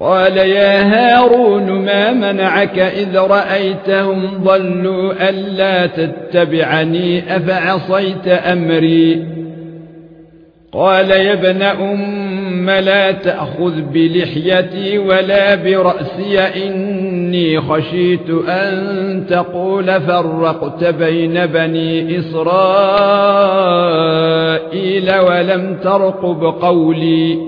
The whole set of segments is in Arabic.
قال يا هارون ما منعك إذ رأيتهم ضلوا ألا تتبعني أفعصيت أمري؟ قال يا ابن أم لا تأخذ بلحيتي ولا برأسي إني خشيت أن تقول فرقت بين بني إسرائيل ولم ترقب قولي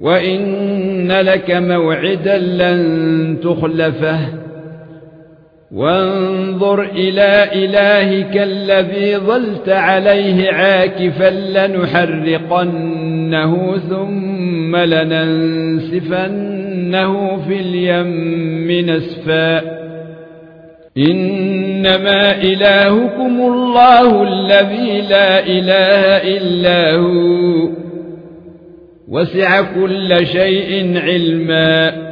وان لك موعدا لن تخلفه. وانظر إلى الهك الذي ظلت عليه عاكفا لنحرقنه ثم لننسفنه في اليم نسفا. انما الهكم الله الذي لا اله الا هو. وسع كل شيء علما.